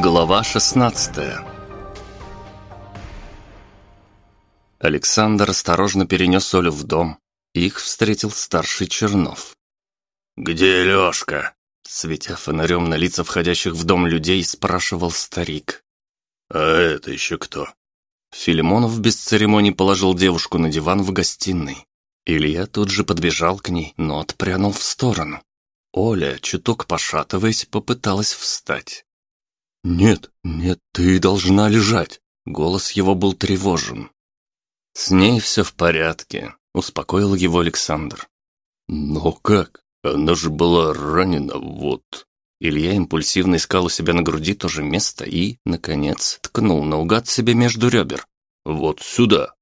Глава 16 Александр осторожно перенес Олю в дом. Их встретил старший Чернов. «Где Лёшка?» Светя фонарем на лица входящих в дом людей, спрашивал старик. «А это еще кто?» Филимонов без церемоний положил девушку на диван в гостиной. Илья тут же подбежал к ней, но отпрянул в сторону. Оля, чуток пошатываясь, попыталась встать. «Нет, нет, ты должна лежать!» Голос его был тревожен. «С ней все в порядке», — успокоил его Александр. «Но как? Она же была ранена, вот». Илья импульсивно искал у себя на груди то же место и, наконец, ткнул наугад себе между ребер. «Вот сюда».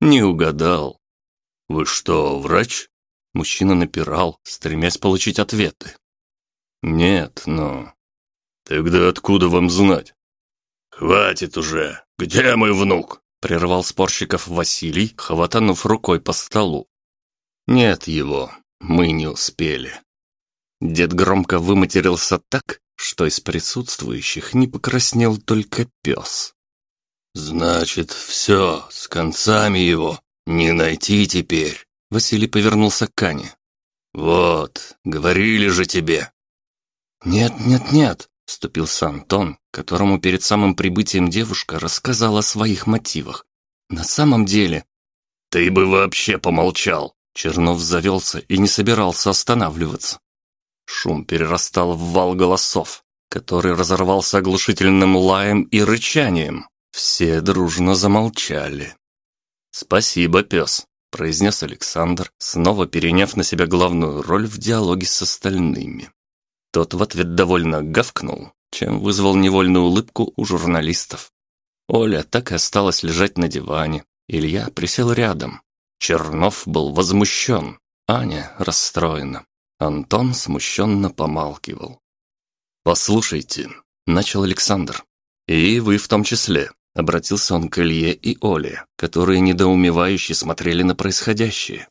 Не угадал. «Вы что, врач?» Мужчина напирал, стремясь получить ответы. «Нет, но «Тогда откуда вам знать?» «Хватит уже! Где мой внук?» Прервал спорщиков Василий, хватанув рукой по столу. «Нет его, мы не успели». Дед громко выматерился так, что из присутствующих не покраснел только пес. «Значит, все, с концами его не найти теперь», — Василий повернулся к Ане. «Вот, говорили же тебе». «Нет, нет, нет», Вступился Антон, которому перед самым прибытием девушка рассказала о своих мотивах. «На самом деле...» «Ты бы вообще помолчал!» Чернов завелся и не собирался останавливаться. Шум перерастал в вал голосов, который разорвался оглушительным лаем и рычанием. Все дружно замолчали. «Спасибо, пес», — произнес Александр, снова переняв на себя главную роль в диалоге с остальными. Тот в ответ довольно гавкнул, чем вызвал невольную улыбку у журналистов. Оля так и осталась лежать на диване. Илья присел рядом. Чернов был возмущен, Аня расстроена. Антон смущенно помалкивал. «Послушайте», — начал Александр, — «и вы в том числе», — обратился он к Илье и Оле, которые недоумевающе смотрели на происходящее.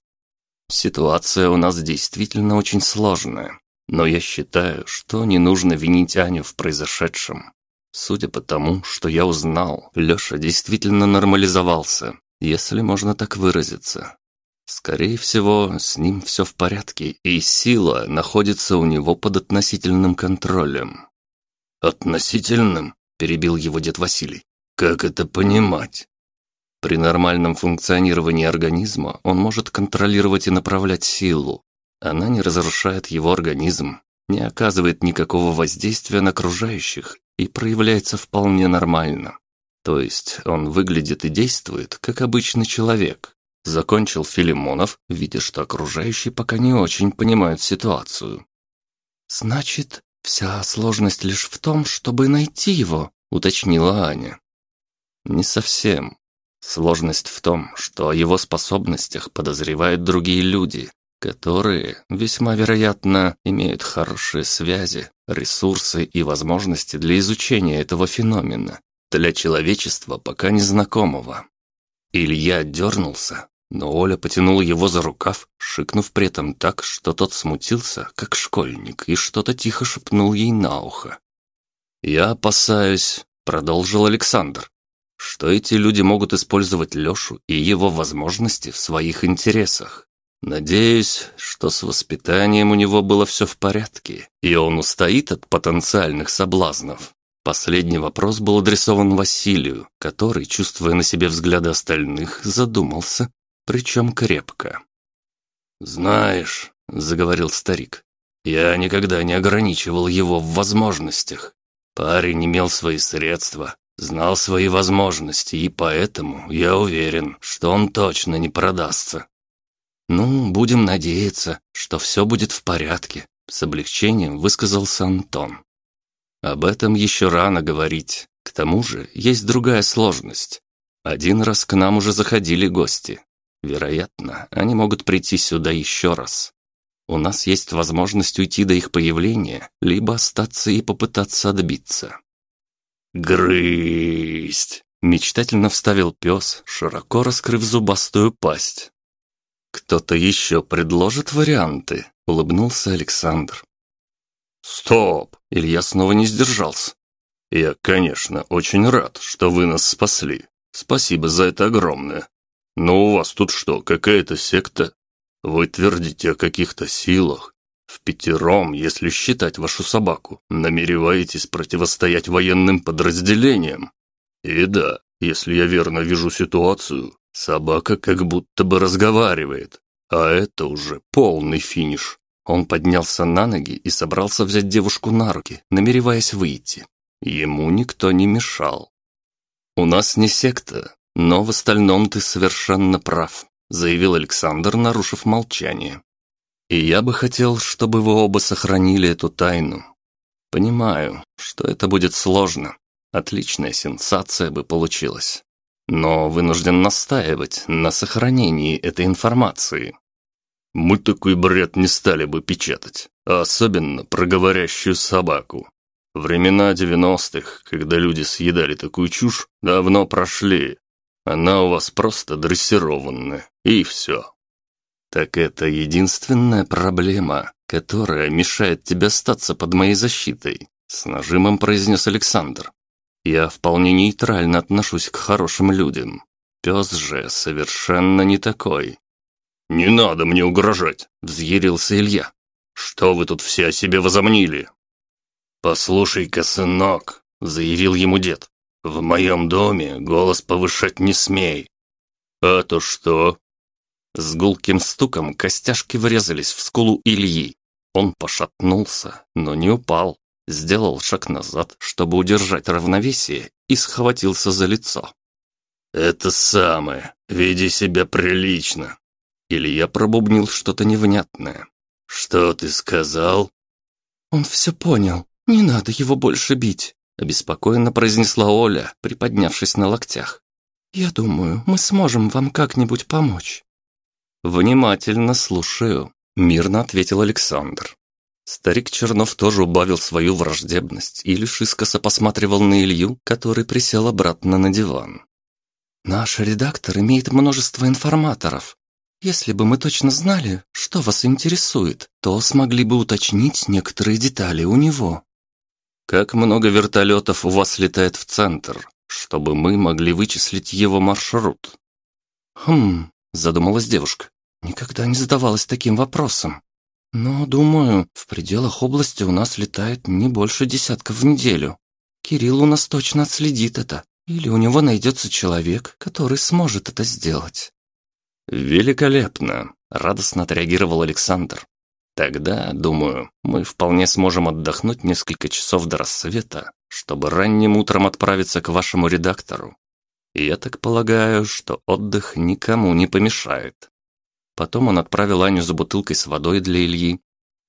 «Ситуация у нас действительно очень сложная. Но я считаю, что не нужно винить Аню в произошедшем. Судя по тому, что я узнал, Лёша действительно нормализовался, если можно так выразиться. Скорее всего, с ним все в порядке, и сила находится у него под относительным контролем. «Относительным?» – перебил его дед Василий. «Как это понимать?» При нормальном функционировании организма он может контролировать и направлять силу, она не разрушает его организм, не оказывает никакого воздействия на окружающих и проявляется вполне нормально. То есть он выглядит и действует, как обычный человек. Закончил Филимонов, видя, что окружающие пока не очень понимают ситуацию. «Значит, вся сложность лишь в том, чтобы найти его», — уточнила Аня. «Не совсем. Сложность в том, что о его способностях подозревают другие люди, которые, весьма вероятно, имеют хорошие связи, ресурсы и возможности для изучения этого феномена, для человечества пока незнакомого. Илья дернулся, но Оля потянула его за рукав, шикнув при этом так, что тот смутился, как школьник, и что-то тихо шепнул ей на ухо. «Я опасаюсь», — продолжил Александр, «что эти люди могут использовать Лешу и его возможности в своих интересах. Надеюсь, что с воспитанием у него было все в порядке, и он устоит от потенциальных соблазнов. Последний вопрос был адресован Василию, который, чувствуя на себе взгляды остальных, задумался, причем крепко. «Знаешь», — заговорил старик, — «я никогда не ограничивал его в возможностях. Парень имел свои средства, знал свои возможности, и поэтому я уверен, что он точно не продастся. «Ну, будем надеяться, что все будет в порядке», — с облегчением высказался Антон. «Об этом еще рано говорить. К тому же есть другая сложность. Один раз к нам уже заходили гости. Вероятно, они могут прийти сюда еще раз. У нас есть возможность уйти до их появления, либо остаться и попытаться отбиться». «Грысть!» — мечтательно вставил пес, широко раскрыв зубастую пасть. «Кто-то еще предложит варианты?» — улыбнулся Александр. «Стоп!» — Илья снова не сдержался. «Я, конечно, очень рад, что вы нас спасли. Спасибо за это огромное. Но у вас тут что, какая-то секта? Вы твердите о каких-то силах. В пятером, если считать вашу собаку, намереваетесь противостоять военным подразделениям. И да, если я верно вижу ситуацию, собака как будто бы разговаривает. А это уже полный финиш. Он поднялся на ноги и собрался взять девушку на руки, намереваясь выйти. Ему никто не мешал. «У нас не секта, но в остальном ты совершенно прав», заявил Александр, нарушив молчание. «И я бы хотел, чтобы вы оба сохранили эту тайну. Понимаю, что это будет сложно. Отличная сенсация бы получилась. Но вынужден настаивать на сохранении этой информации. Мы такой бред не стали бы печатать, а особенно про говорящую собаку. Времена девяностых, когда люди съедали такую чушь, давно прошли. Она у вас просто дрессированная, и все. Так это единственная проблема, которая мешает тебе остаться под моей защитой, с нажимом произнес Александр. Я вполне нейтрально отношусь к хорошим людям. Пес же совершенно не такой. «Не надо мне угрожать!» – взъярился Илья. «Что вы тут все о себе возомнили?» «Послушай-ка, сынок», — заявил ему дед, — «в моем доме голос повышать не смей». «А то что?» С гулким стуком костяшки врезались в скулу Ильи. Он пошатнулся, но не упал. Сделал шаг назад, чтобы удержать равновесие, и схватился за лицо. «Это самое. Веди себя прилично. Илья пробубнил что-то невнятное. «Что ты сказал?» «Он все понял. Не надо его больше бить», — обеспокоенно произнесла Оля, приподнявшись на локтях. «Я думаю, мы сможем вам как-нибудь помочь». «Внимательно слушаю», — мирно ответил Александр. Старик Чернов тоже убавил свою враждебность и лишь искоса посматривал на Илью, который присел обратно на диван. «Наш редактор имеет множество информаторов, если бы мы точно знали, что вас интересует, то смогли бы уточнить некоторые детали у него. Как много вертолетов у вас летает в центр, чтобы мы могли вычислить его маршрут? Хм, задумалась девушка. Никогда не задавалась таким вопросом. Но, думаю, в пределах области у нас летает не больше десятков в неделю. Кирилл у нас точно отследит это. Или у него найдется человек, который сможет это сделать. «Великолепно!» – радостно отреагировал Александр. «Тогда, думаю, мы вполне сможем отдохнуть несколько часов до рассвета, чтобы ранним утром отправиться к вашему редактору. Я так полагаю, что отдых никому не помешает». Потом он отправил Аню за бутылкой с водой для Ильи.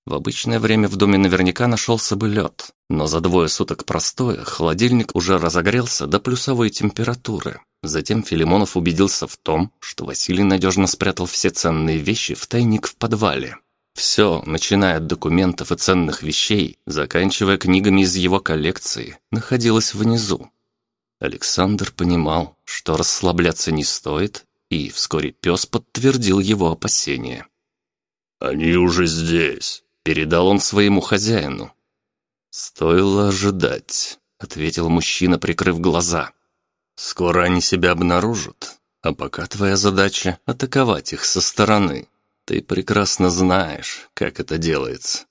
В обычное время в доме наверняка нашелся бы лед, но за двое суток простоя холодильник уже разогрелся до плюсовой температуры. Затем Филимонов убедился в том, что Василий надежно спрятал все ценные вещи в тайник в подвале. Все, начиная от документов и ценных вещей, заканчивая книгами из его коллекции, находилось внизу. Александр понимал, что расслабляться не стоит, и вскоре пес подтвердил его опасения. «Они уже здесь», — передал он своему хозяину. «Стоило ожидать», — ответил мужчина, прикрыв глаза. Скоро они себя обнаружат, а пока твоя задача — атаковать их со стороны. Ты прекрасно знаешь, как это делается».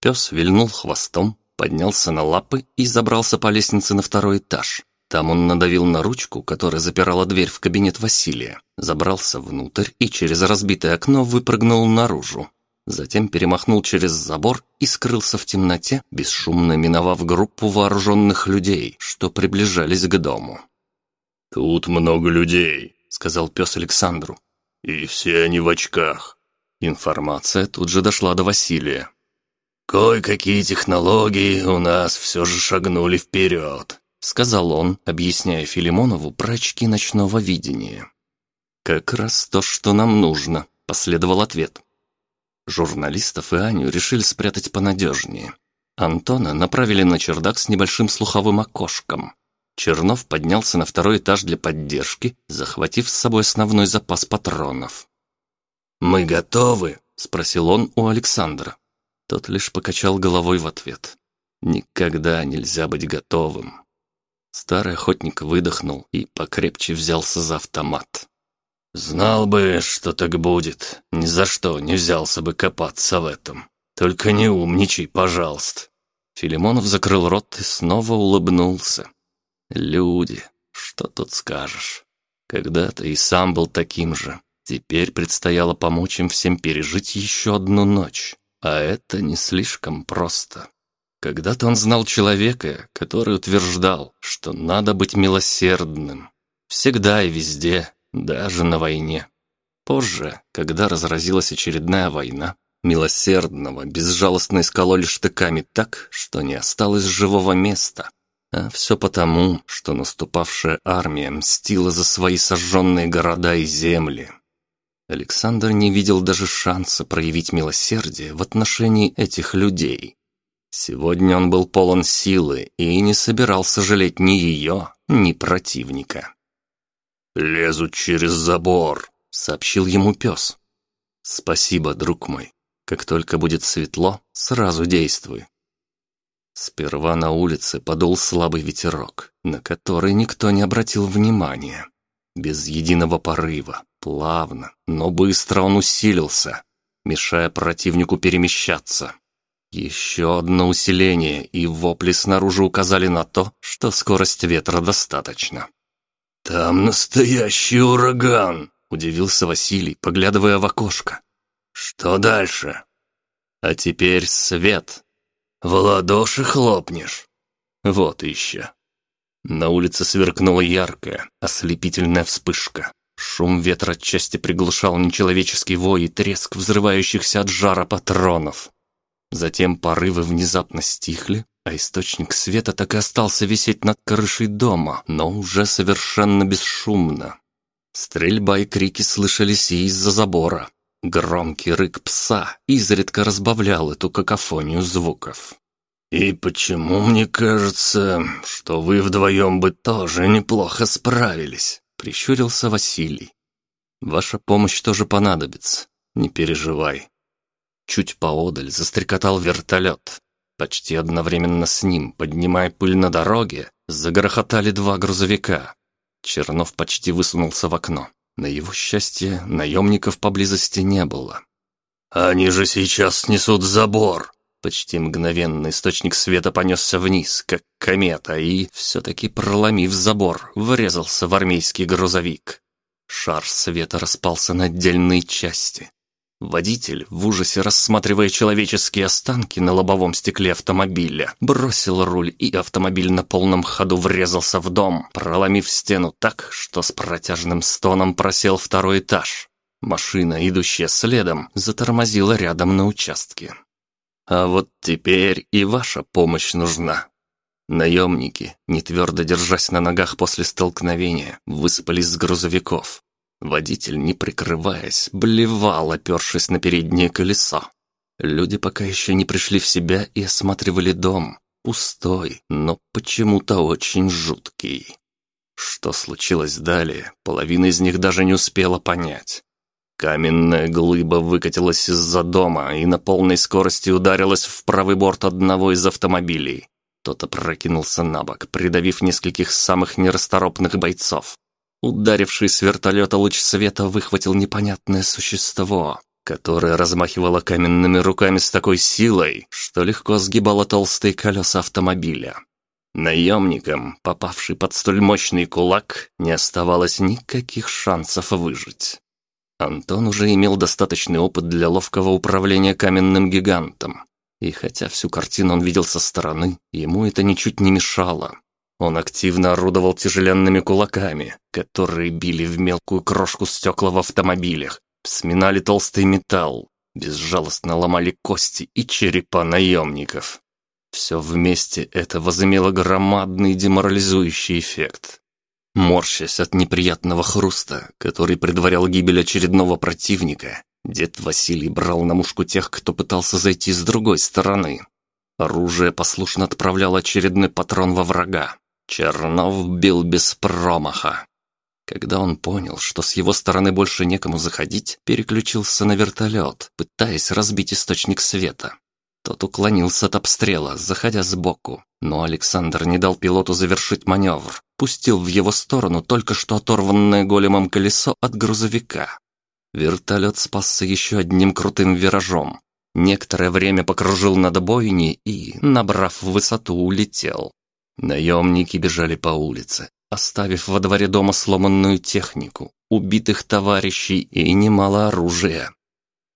Пес вильнул хвостом, поднялся на лапы и забрался по лестнице на второй этаж. Там он надавил на ручку, которая запирала дверь в кабинет Василия, забрался внутрь и через разбитое окно выпрыгнул наружу. Затем перемахнул через забор и скрылся в темноте, бесшумно миновав группу вооруженных людей, что приближались к дому. «Тут много людей», — сказал пес Александру. «И все они в очках». Информация тут же дошла до Василия. «Кое-какие технологии у нас все же шагнули вперед», — сказал он, объясняя Филимонову про очки ночного видения. «Как раз то, что нам нужно», — последовал ответ. Журналистов и Аню решили спрятать понадежнее. Антона направили на чердак с небольшим слуховым окошком. Чернов поднялся на второй этаж для поддержки, захватив с собой основной запас патронов. «Мы готовы?» – спросил он у Александра. Тот лишь покачал головой в ответ. Никогда нельзя быть готовым. Старый охотник выдохнул и покрепче взялся за автомат. «Знал бы, что так будет, ни за что не взялся бы копаться в этом. Только не умничай, пожалуйста». Филимонов закрыл рот и снова улыбнулся. «Люди, что тут скажешь? Когда-то и сам был таким же. Теперь предстояло помочь им всем пережить еще одну ночь. А это не слишком просто. Когда-то он знал человека, который утверждал, что надо быть милосердным. Всегда и везде, даже на войне. Позже, когда разразилась очередная война, милосердного безжалостно искололи штыками так, что не осталось живого места. А все потому, что наступавшая армия мстила за свои сожженные города и земли. Александр не видел даже шанса проявить милосердие в отношении этих людей. Сегодня он был полон силы и не собирался жалеть ни ее, ни противника. «Лезут через забор», — сообщил ему пес. «Спасибо, друг мой. Как только будет светло, сразу действуй». Сперва на улице подул слабый ветерок, на который никто не обратил внимания. Без единого порыва, плавно, но быстро он усилился, мешая противнику перемещаться. Еще одно усиление, и вопли снаружи указали на то, что скорость ветра достаточно. «Там настоящий ураган!» — удивился Василий, поглядывая в окошко. «Что дальше?» «А теперь свет!» «В ладоши хлопнешь!» «Вот еще!» На улице сверкнула яркая, ослепительная вспышка. Шум ветра отчасти приглушал нечеловеческий вой и треск взрывающихся от жара патронов. Затем порывы внезапно стихли, а источник света так и остался висеть над крышей дома, но уже совершенно бесшумно. Стрельба и крики слышались и из-за забора. Громкий рык пса изредка разбавлял эту какофонию звуков. «И почему мне кажется, что вы вдвоем бы тоже неплохо справились?» — прищурился Василий. «Ваша помощь тоже понадобится, не переживай». Чуть поодаль застрекотал вертолет. Почти одновременно с ним, поднимая пыль на дороге, загрохотали два грузовика. Чернов почти высунулся в окно. На его счастье, наемников поблизости не было. «Они же сейчас снесут забор!» Почти мгновенно источник света понесся вниз, как комета, и, все-таки проломив забор, врезался в армейский грузовик. Шар света распался на отдельные части. Водитель, в ужасе рассматривая человеческие останки на лобовом стекле автомобиля, бросил руль, и автомобиль на полном ходу врезался в дом, проломив стену так, что с протяжным стоном просел второй этаж. Машина, идущая следом, затормозила рядом на участке. А вот теперь и ваша помощь нужна. Наемники, не твердо держась на ногах после столкновения, высыпались с грузовиков. Водитель, не прикрываясь, блевал, опершись на переднее колесо. Люди пока еще не пришли в себя и осматривали дом. Пустой, но почему-то очень жуткий. Что случилось далее, половина из них даже не успела понять. Каменная глыба выкатилась из-за дома и на полной скорости ударилась в правый борт одного из автомобилей. Тот опрокинулся на бок, придавив нескольких самых нерасторопных бойцов. Ударивший с вертолета луч света выхватил непонятное существо, которое размахивало каменными руками с такой силой, что легко сгибало толстые колеса автомобиля. Наемникам, попавший под столь мощный кулак, не оставалось никаких шансов выжить. Антон уже имел достаточный опыт для ловкого управления каменным гигантом. И хотя всю картину он видел со стороны, ему это ничуть не мешало. Он активно орудовал тяжеленными кулаками, которые били в мелкую крошку стекла в автомобилях, сминали толстый металл, безжалостно ломали кости и черепа наемников. Все вместе это возымело громадный деморализующий эффект. Морщась от неприятного хруста, который предварял гибель очередного противника, дед Василий брал на мушку тех, кто пытался зайти с другой стороны. Оружие послушно отправляло очередной патрон во врага, Чернов бил без промаха. Когда он понял, что с его стороны больше некому заходить, переключился на вертолет, пытаясь разбить источник света. Тот уклонился от обстрела, заходя сбоку, но Александр не дал пилоту завершить маневр, пустил в его сторону только что оторванное големом колесо от грузовика. Вертолет спасся еще одним крутым виражом. Некоторое время покружил над бойней и, набрав высоту, улетел. Наемники бежали по улице, оставив во дворе дома сломанную технику, убитых товарищей и немало оружия.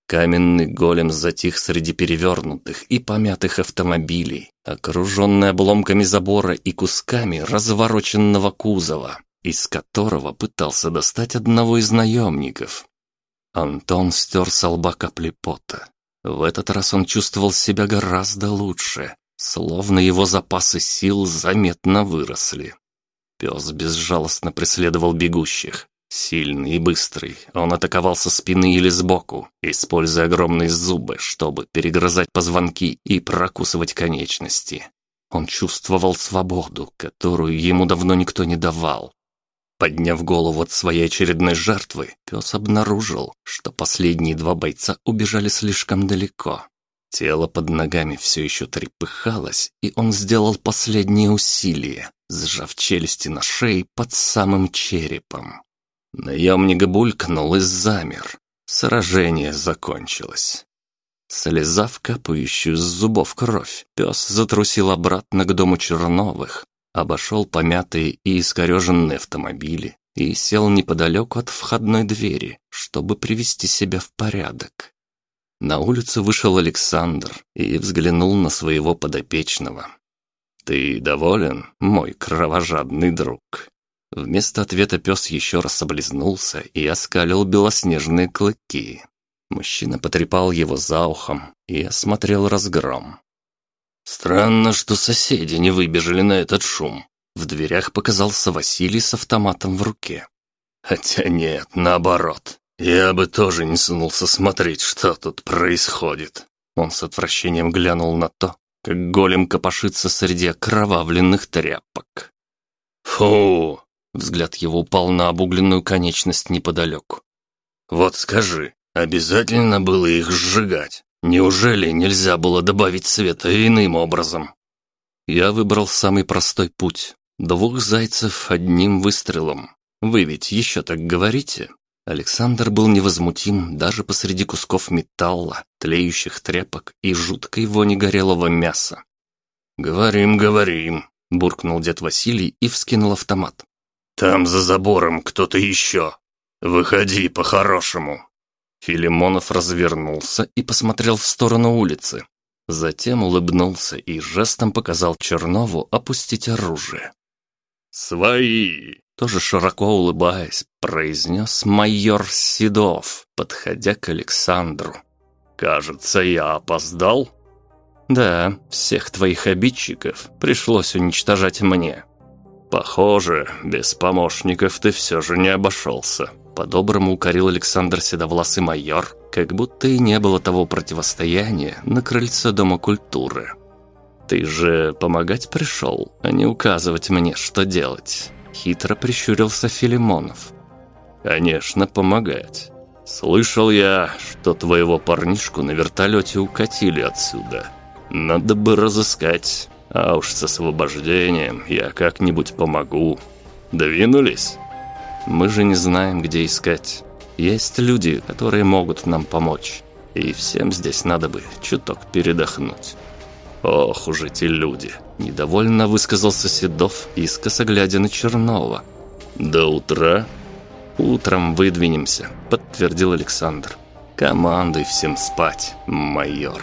Каменный голем затих среди перевернутых и помятых автомобилей, окруженный обломками забора и кусками развороченного кузова, из которого пытался достать одного из наемников. Антон стер с лба капли пота. В этот раз он чувствовал себя гораздо лучше, словно его запасы сил заметно выросли. Пес безжалостно преследовал бегущих, Сильный и быстрый, он атаковал со спины или сбоку, используя огромные зубы, чтобы перегрызать позвонки и прокусывать конечности. Он чувствовал свободу, которую ему давно никто не давал. Подняв голову от своей очередной жертвы, пес обнаружил, что последние два бойца убежали слишком далеко. Тело под ногами все еще трепыхалось, и он сделал последнее усилие, сжав челюсти на шее под самым черепом. Наемник булькнул и замер. Сражение закончилось. Слезав капающую с зубов кровь, пес затрусил обратно к дому Черновых, обошел помятые и искореженные автомобили и сел неподалеку от входной двери, чтобы привести себя в порядок. На улицу вышел Александр и взглянул на своего подопечного. «Ты доволен, мой кровожадный друг?» Вместо ответа пес еще раз облизнулся и оскалил белоснежные клыки. Мужчина потрепал его за ухом и осмотрел разгром. «Странно, что соседи не выбежали на этот шум». В дверях показался Василий с автоматом в руке. «Хотя нет, наоборот. Я бы тоже не сунулся смотреть, что тут происходит». Он с отвращением глянул на то, как голем копошится среди окровавленных тряпок. «Фу, Взгляд его упал на обугленную конечность неподалеку. «Вот скажи, обязательно было их сжигать? Неужели нельзя было добавить света иным образом?» Я выбрал самый простой путь. Двух зайцев одним выстрелом. Вы ведь еще так говорите? Александр был невозмутим даже посреди кусков металла, тлеющих тряпок и жуткой вони горелого мяса. «Говорим, говорим», — буркнул дед Василий и вскинул автомат. «Там за забором кто-то еще. Выходи по-хорошему». Филимонов развернулся и посмотрел в сторону улицы. Затем улыбнулся и жестом показал Чернову опустить оружие. «Свои!» Тоже широко улыбаясь, произнес майор Седов, подходя к Александру. «Кажется, я опоздал?» «Да, всех твоих обидчиков пришлось уничтожать мне. «Похоже, без помощников ты все же не обошелся», — по-доброму укорил Александр Седовласый майор, как будто и не было того противостояния на крыльце Дома культуры. «Ты же помогать пришел, а не указывать мне, что делать», — хитро прищурился Филимонов. «Конечно, помогать. Слышал я, что твоего парнишку на вертолете укатили отсюда. Надо бы разыскать, а уж с освобождением я как-нибудь помогу. Двинулись? Мы же не знаем, где искать. Есть люди, которые могут нам помочь. И всем здесь надо бы чуток передохнуть. Ох уж эти люди. Недовольно высказался Седов, искоса глядя на Чернова. До утра? Утром выдвинемся, подтвердил Александр. Командуй всем спать, майор.